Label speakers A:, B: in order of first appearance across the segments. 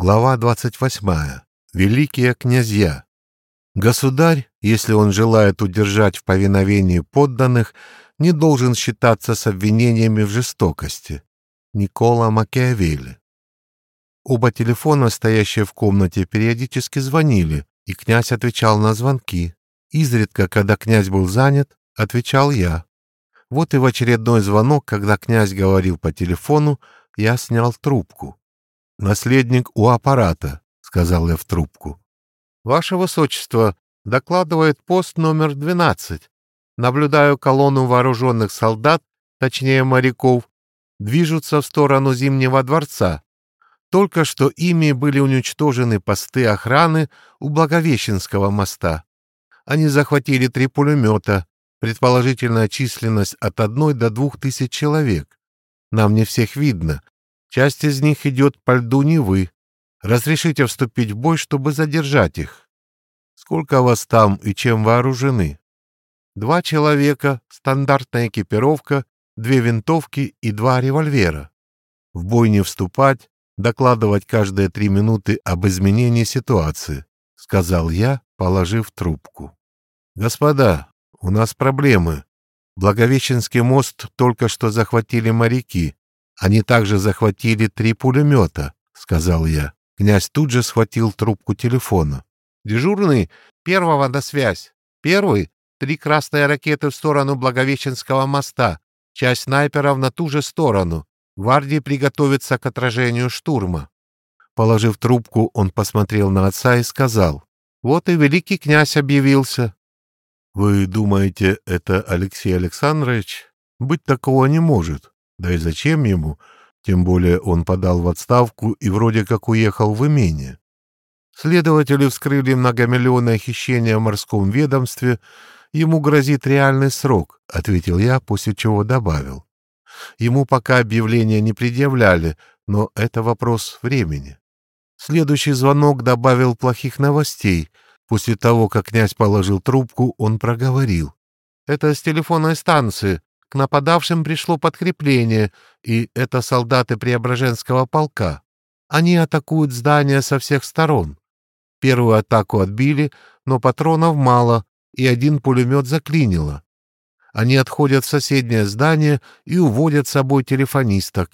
A: Глава 28. Великие князья. Государь, если он желает удержать в повиновении подданных, не должен считаться с обвинениями в жестокости. Никола Макиавелли. Оба телефона, стоящие в комнате, периодически звонили, и князь отвечал на звонки. Изредка, когда князь был занят, отвечал я. Вот и в очередной звонок, когда князь говорил по телефону, я снял трубку. «Наследник у аппарата», — сказал я в трубку. «Ваше Высочество, докладывает пост номер 12. Наблюдаю колонну вооруженных солдат, точнее моряков, движутся в сторону Зимнего дворца. Только что ими были уничтожены посты охраны у Благовещенского моста. Они захватили три пулемета, предположительная численность от одной до двух тысяч человек. Нам не всех видно, Часть из них идет по льду Невы. Разрешите вступить в бой, чтобы задержать их. Сколько вас там и чем вооружены? Два человека, стандартная экипировка, две винтовки и два револьвера. В бой не вступать, докладывать каждые три минуты об изменении ситуации, сказал я, положив трубку. Господа, у нас проблемы. Благовещенский мост только что захватили моряки. Они также захватили три пулемета, — сказал я. Князь тут же схватил трубку телефона. Дежурный первого на связь. Первый — три красные ракеты в сторону Благовещенского моста. Часть снайперов на ту же сторону. Гвардии приготовится к отражению штурма. Положив трубку, он посмотрел на отца и сказал, «Вот и великий князь объявился». «Вы думаете, это Алексей Александрович? Быть такого не может. Да и зачем ему? Тем более он подал в отставку и вроде как уехал в имение. Следователи вскрыли многомиллионное хищение в морском ведомстве. Ему грозит реальный срок, — ответил я, после чего добавил. Ему пока объявления не предъявляли, но это вопрос времени. Следующий звонок добавил плохих новостей. После того, как князь положил трубку, он проговорил. «Это с телефонной станции. К нападавшим пришло подкрепление, и это солдаты Преображенского полка. Они атакуют здание со всех сторон. Первую атаку отбили, но патронов мало, и один пулемет заклинило. Они отходят в соседнее здание и уводят с собой телефонисток.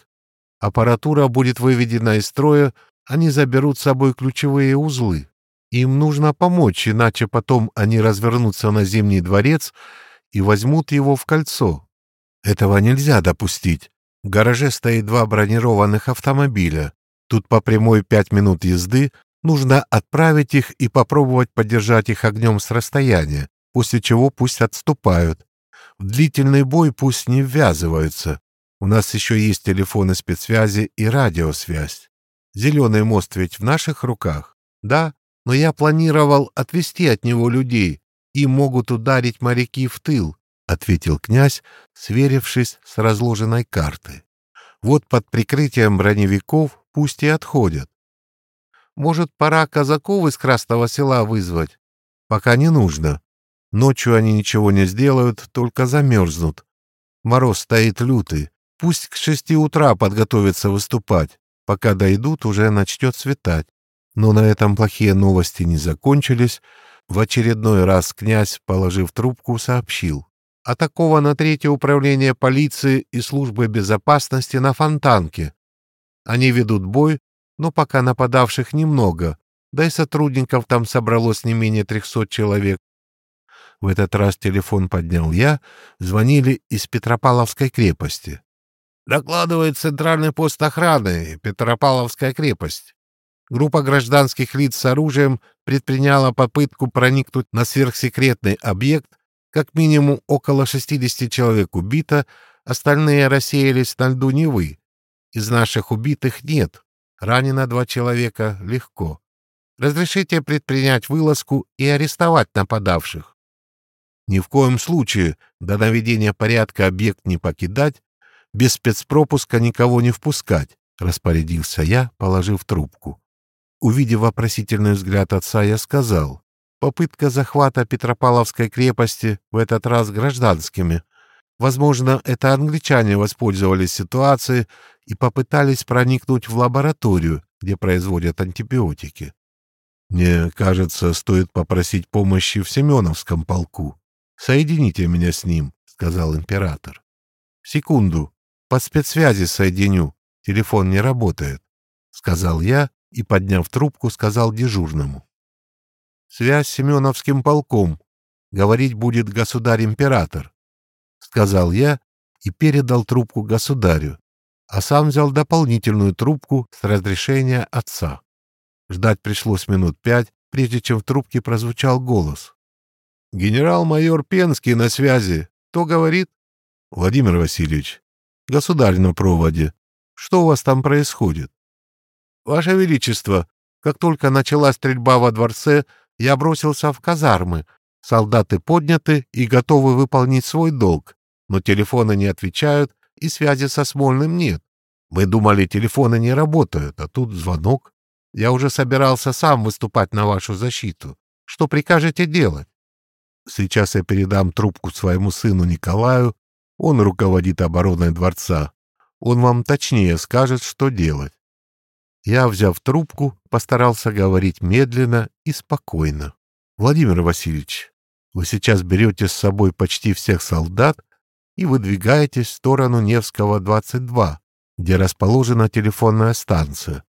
A: Аппаратура будет выведена из строя, они заберут с собой ключевые узлы. Им нужно помочь, иначе потом они развернутся на Зимний дворец и возьмут его в кольцо. Этого нельзя допустить. В гараже стоит два бронированных автомобиля. Тут по прямой пять минут езды нужно отправить их и попробовать поддержать их огнем с расстояния, после чего пусть отступают. В длительный бой пусть не ввязываются. У нас еще есть телефоны спецсвязи и радиосвязь. Зеленый мост ведь в наших руках. Да, но я планировал отвести от него людей. и могут ударить моряки в тыл. — ответил князь, сверившись с разложенной картой. «Вот под прикрытием броневиков пусть и отходят. Может, пора казаков из Красного села вызвать? Пока не нужно. Ночью они ничего не сделают, только замерзнут. Мороз стоит лютый. Пусть к шести утра подготовятся выступать. Пока дойдут, уже начнет светать. Но на этом плохие новости не закончились. В очередной раз князь, положив трубку, сообщил атаковано третье управление полиции и службы безопасности на Фонтанке. Они ведут бой, но пока нападавших немного, да и сотрудников там собралось не менее трехсот человек. В этот раз телефон поднял я, звонили из Петропавловской крепости. Докладывает центральный пост охраны Петропавловская крепость. Группа гражданских лиц с оружием предприняла попытку проникнуть на сверхсекретный объект как минимум около 60 человек убито, остальные рассеялись на льду Невы. Из наших убитых нет. Ранено два человека легко. Разрешите предпринять вылазку и арестовать нападавших. Ни в коем случае до наведения порядка объект не покидать, без спецпропуска никого не впускать, распорядился я, положив трубку. Увидев вопросительный взгляд отца, я сказал, Попытка захвата Петропавловской крепости, в этот раз гражданскими. Возможно, это англичане воспользовались ситуацией и попытались проникнуть в лабораторию, где производят антибиотики. Мне кажется, стоит попросить помощи в Семеновском полку. Соедините меня с ним, — сказал император. Секунду, по спецсвязи соединю. Телефон не работает, — сказал я и, подняв трубку, сказал дежурному. Связь с Семеновским полком. Говорить будет государь-император, — сказал я и передал трубку государю, а сам взял дополнительную трубку с разрешения отца. Ждать пришлось минут пять, прежде чем в трубке прозвучал голос. «Генерал-майор Пенский на связи. Кто говорит?» «Владимир Васильевич, государь на проводе. Что у вас там происходит?» «Ваше Величество, как только началась стрельба во дворце, я бросился в казармы. Солдаты подняты и готовы выполнить свой долг, но телефоны не отвечают и связи со Смольным нет. Мы думали, телефоны не работают, а тут звонок. Я уже собирался сам выступать на вашу защиту. Что прикажете делать? Сейчас я передам трубку своему сыну Николаю. Он руководит обороной дворца. Он вам точнее скажет, что делать. Я, взяв трубку, постарался говорить медленно и спокойно. Владимир Васильевич, вы сейчас берете с собой почти всех солдат и выдвигаетесь в сторону Невского, 22, где расположена телефонная станция.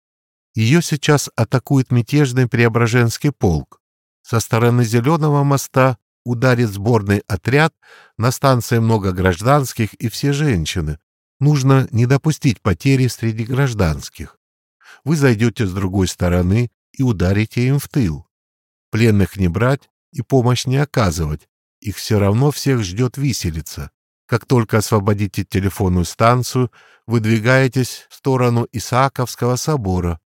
A: Ее сейчас атакует мятежный Преображенский полк. Со стороны Зеленого моста ударит сборный отряд, на станции много гражданских и все женщины. Нужно не допустить потери среди гражданских. Вы зайдете с другой стороны и ударите им в тыл. Пленных не брать и помощь не оказывать. Их все равно всех ждет виселица. Как только освободите телефонную станцию, выдвигаетесь в сторону Исааковского собора.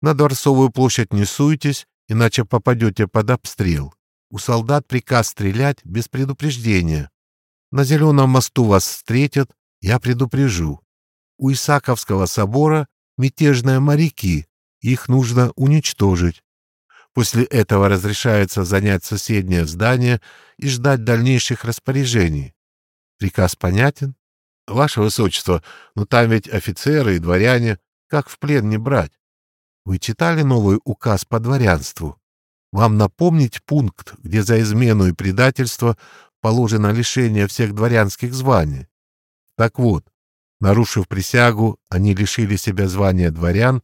A: На Дворцовую площадь не суйтесь, иначе попадете под обстрел. У солдат приказ стрелять без предупреждения. На Зеленом мосту вас встретят, я предупрежу. У Исаковского собора мятежные моряки, их нужно уничтожить. После этого разрешается занять соседнее здание и ждать дальнейших распоряжений. Приказ понятен? Ваше Высочество, но там ведь офицеры и дворяне, как в плен не брать? Вы читали новый указ по дворянству? Вам напомнить пункт, где за измену и предательство положено лишение всех дворянских званий? Так вот, нарушив присягу, они лишили себя звания дворян,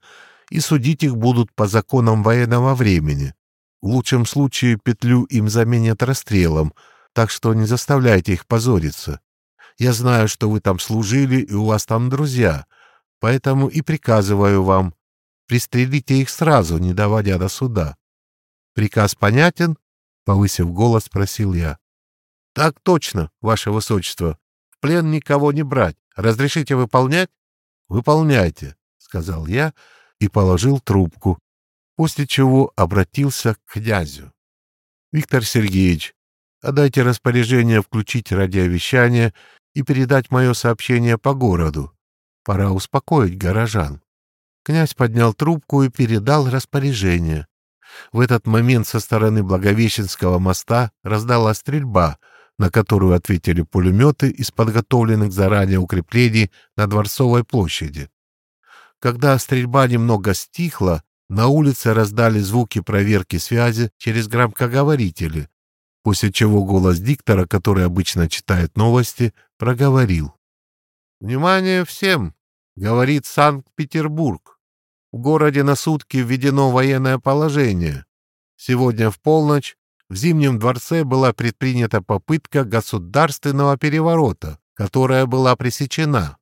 A: и судить их будут по законам военного времени. В лучшем случае петлю им заменят расстрелом, так что не заставляйте их позориться. Я знаю, что вы там служили, и у вас там друзья, поэтому и приказываю вам Пристрелите их сразу, не доводя до суда. Приказ понятен? Повысив голос, спросил я. Так точно, ваше высочество. В плен никого не брать. Разрешите выполнять? Выполняйте, сказал я и положил трубку, после чего обратился к князю. Виктор Сергеевич, отдайте распоряжение включить радиовещание и передать мое сообщение по городу. Пора успокоить горожан. Князь поднял трубку и передал распоряжение. В этот момент со стороны Благовещенского моста раздалась стрельба, на которую ответили пулеметы из подготовленных заранее укреплений на Дворцовой площади. Когда стрельба немного стихла, на улице раздали звуки проверки связи через громкоговорители, после чего голос диктора, который обычно читает новости, проговорил. «Внимание всем!» — говорит Санкт-Петербург. В городе на сутки введено военное положение. Сегодня в полночь в Зимнем дворце была предпринята попытка государственного переворота, которая была пресечена.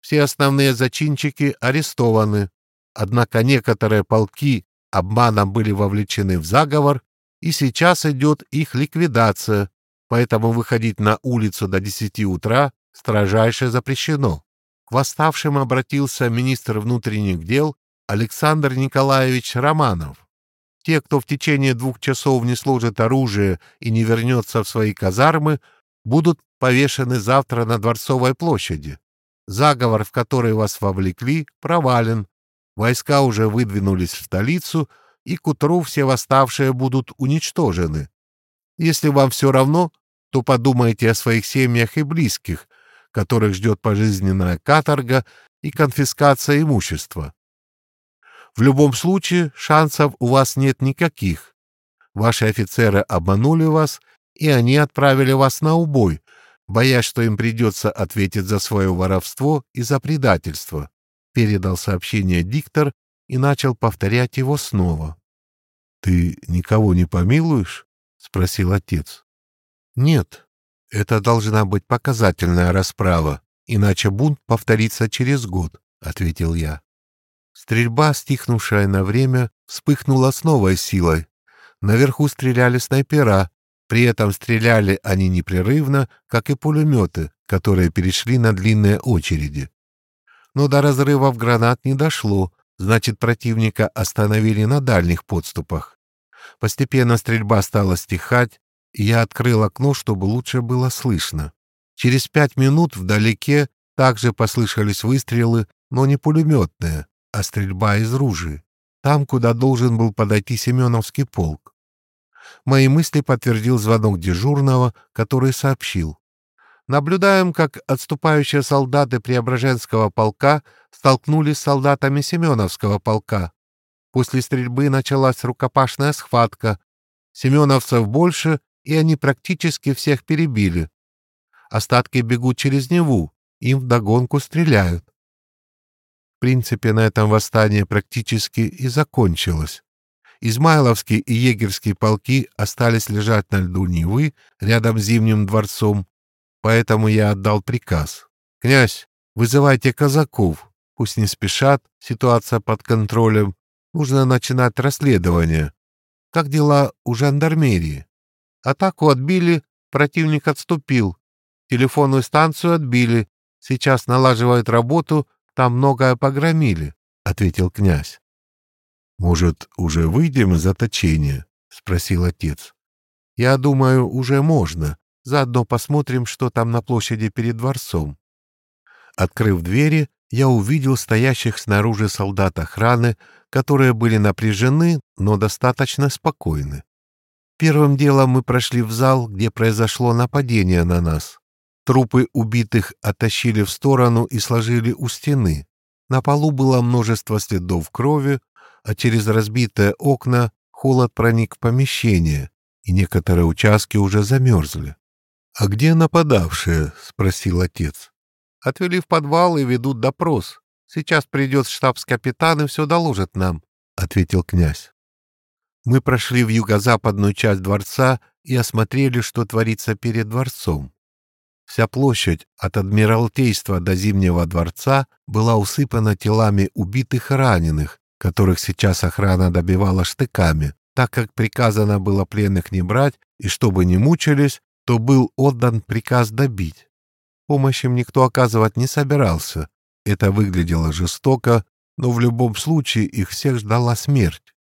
A: Все основные зачинщики арестованы, однако некоторые полки обманом были вовлечены в заговор, и сейчас идет их ликвидация, поэтому выходить на улицу до 10 утра строжайше запрещено. К восставшим обратился министр внутренних дел Александр Николаевич Романов. Те, кто в течение двух часов не сложит оружие и не вернется в свои казармы, будут повешены завтра на Дворцовой площади. Заговор, в который вас вовлекли, провален. Войска уже выдвинулись в столицу, и к утру все восставшие будут уничтожены. Если вам все равно, то подумайте о своих семьях и близких, которых ждет пожизненная каторга и конфискация имущества. В любом случае шансов у вас нет никаких. Ваши офицеры обманули вас, и они отправили вас на убой, боясь, что им придется ответить за свое воровство и за предательство. Передал сообщение диктор и начал повторять его снова. «Ты никого не помилуешь?» — спросил отец. «Нет, это должна быть показательная расправа, иначе бунт повторится через год», — ответил я. Стрельба, стихнувшая на время, вспыхнула с новой силой. Наверху стреляли снайпера, при этом стреляли они непрерывно, как и пулеметы, которые перешли на длинные очереди. Но до разрывов гранат не дошло, значит, противника остановили на дальних подступах. Постепенно стрельба стала стихать, и я открыл окно, чтобы лучше было слышно. Через пять минут вдалеке также послышались выстрелы, но не пулеметные, а стрельба из ружей, там, куда должен был подойти Семеновский полк. Мои мысли подтвердил звонок дежурного, который сообщил. Наблюдаем, как отступающие солдаты Преображенского полка столкнулись с солдатами Семеновского полка. После стрельбы началась рукопашная схватка. Семеновцев больше, и они практически всех перебили. Остатки бегут через Неву, им вдогонку стреляют. Принципе, на этом восстание практически и закончилось. Измайловские и егерские полки остались лежать на льду Невы рядом с Зимним дворцом, поэтому я отдал приказ. «Князь, вызывайте казаков, пусть не спешат, ситуация под контролем, нужно начинать расследование. Как дела у жандармерии?» Атаку отбили, противник отступил. Телефонную станцию отбили. Сейчас налаживают работу, там многое погромили, — ответил князь. — Может, уже выйдем из заточения? — спросил отец. — Я думаю, уже можно. Заодно посмотрим, что там на площади перед дворцом. Открыв двери, я увидел стоящих снаружи солдат охраны, которые были напряжены, но достаточно спокойны. Первым делом мы прошли в зал, где произошло нападение на нас. Трупы убитых оттащили в сторону и сложили у стены. На полу было множество следов крови, а через разбитые окна холод проник в помещение, и некоторые участки уже замерзли. — А где нападавшие? — спросил отец. — Отвели в подвал и ведут допрос. Сейчас придет штабс-капитан и все доложит нам, — ответил князь. Мы прошли в юго-западную часть дворца и осмотрели, что творится перед дворцом. Вся площадь от Адмиралтейства до Зимнего дворца была усыпана телами убитых и раненых, которых сейчас охрана добивала штыками, так как приказано было пленных не брать, и чтобы не мучились, то был отдан приказ добить. Помощь им никто оказывать не собирался. Это выглядело жестоко, но в любом случае их всех ждала смерть.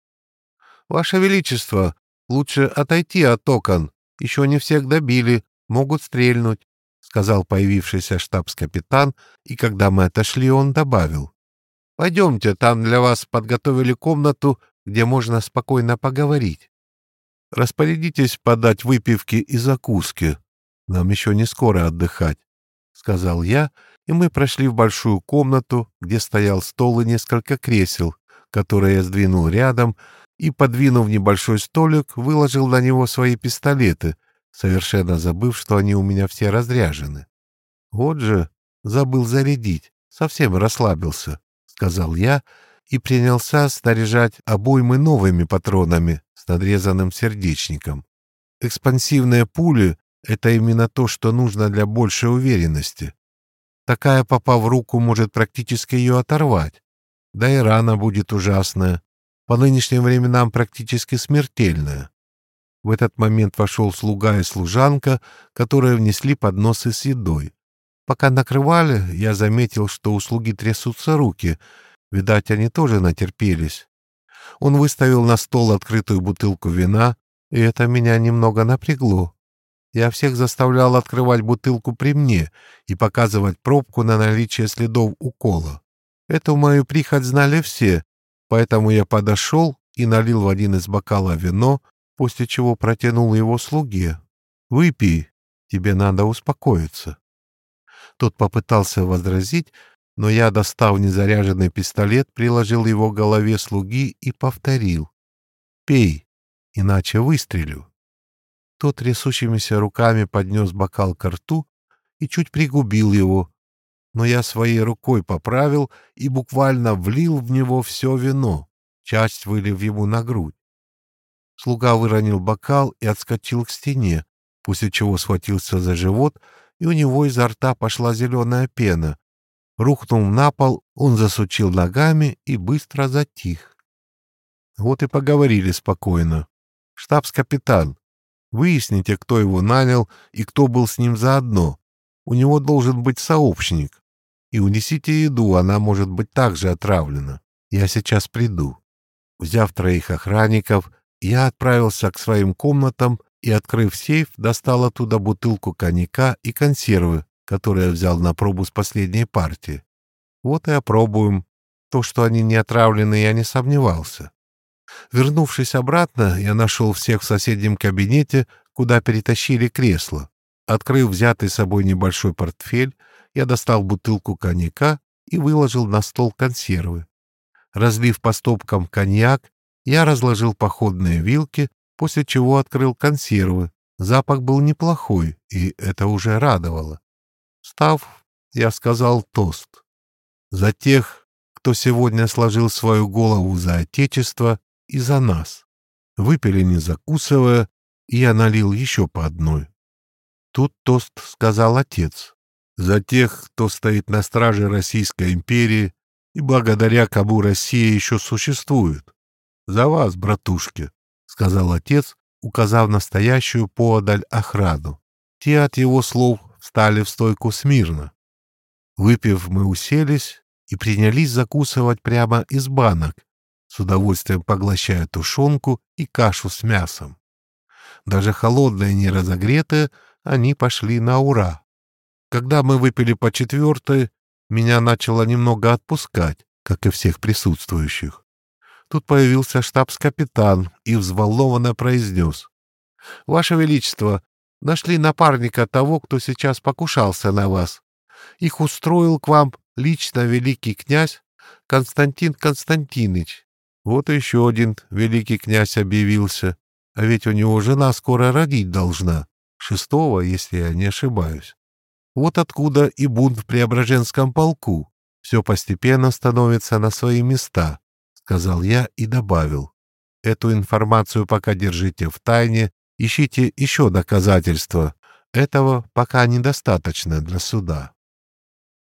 A: «Ваше Величество, лучше отойти от окон. Еще не всех добили, могут стрельнуть», — сказал появившийся штабс-капитан, и когда мы отошли, он добавил. «Пойдемте, там для вас подготовили комнату, где можно спокойно поговорить. Распорядитесь подать выпивки и закуски. Нам еще не скоро отдыхать», — сказал я, и мы прошли в большую комнату, где стоял стол и несколько кресел, которые я сдвинул рядом, и, подвинув небольшой столик, выложил на него свои пистолеты, совершенно забыв, что они у меня все разряжены. «Вот же, забыл зарядить, совсем расслабился», — сказал я и принялся снаряжать обоймы новыми патронами с надрезанным сердечником. Экспансивные пули — это именно то, что нужно для большей уверенности. Такая, попав в руку, может практически ее оторвать. Да и рана будет ужасная, по нынешним временам практически смертельная. В этот момент вошел слуга и служанка, которые внесли подносы с едой. Пока накрывали, я заметил, что у слуги трясутся руки. Видать, они тоже натерпелись. Он выставил на стол открытую бутылку вина, и это меня немного напрягло. Я всех заставлял открывать бутылку при мне и показывать пробку на наличие следов укола. Эту мою прихоть знали все, Поэтому я подошел и налил в один из бокалов вино, после чего протянул его слуге. «Выпей. Тебе надо успокоиться». Тот попытался возразить, но я, достав незаряженный пистолет, приложил его к голове слуги и повторил. «Пей, иначе выстрелю». Тот трясущимися руками поднес бокал к рту и чуть пригубил его, но я своей рукой поправил и буквально влил в него все вино, часть вылив ему на грудь. Слуга выронил бокал и отскочил к стене, после чего схватился за живот, и у него изо рта пошла зеленая пена. Рухнув на пол, он засучил ногами и быстро затих. Вот и поговорили спокойно. Штабс-капитан, выясните, кто его нанял и кто был с ним заодно. У него должен быть сообщник. И унесите еду, она может быть также отравлена. Я сейчас приду. Взяв троих охранников, я отправился к своим комнатам и, открыв сейф, достал оттуда бутылку коньяка и консервы, которые взял на пробу с последней партии. Вот и опробуем. То, что они не отравлены, я не сомневался. Вернувшись обратно, я нашел всех в соседнем кабинете, куда перетащили кресло. Открыв взятый с собой небольшой портфель, я достал бутылку коньяка и выложил на стол консервы. Разлив по стопкам коньяк, я разложил походные вилки, после чего открыл консервы. Запах был неплохой, и это уже радовало. Став, я сказал тост. За тех, кто сегодня сложил свою голову за Отечество и за нас. Выпили не закусывая, и я налил еще по одной. Тут тост сказал отец. За тех, кто стоит на страже Российской империи, и благодаря кому Россия еще существует. За вас, братушки, — сказал отец, указав настоящую поодаль охрану. Те от его слов встали в стойку смирно. Выпив, мы уселись и принялись закусывать прямо из банок, с удовольствием поглощая тушенку и кашу с мясом. Даже холодные, не разогретые, они пошли на ура. Когда мы выпили по четвертой, меня начало немного отпускать, как и всех присутствующих. Тут появился штабс-капитан и взволнованно произнес. — Ваше Величество, нашли напарника того, кто сейчас покушался на вас. Их устроил к вам лично великий князь Константин Константинович. Вот еще один великий князь объявился, а ведь у него жена скоро родить должна, шестого, если я не ошибаюсь. Вот откуда и бунт в Преображенском полку. Все постепенно становится на свои места, — сказал я и добавил. Эту информацию пока держите в тайне, ищите еще доказательства. Этого пока недостаточно для суда.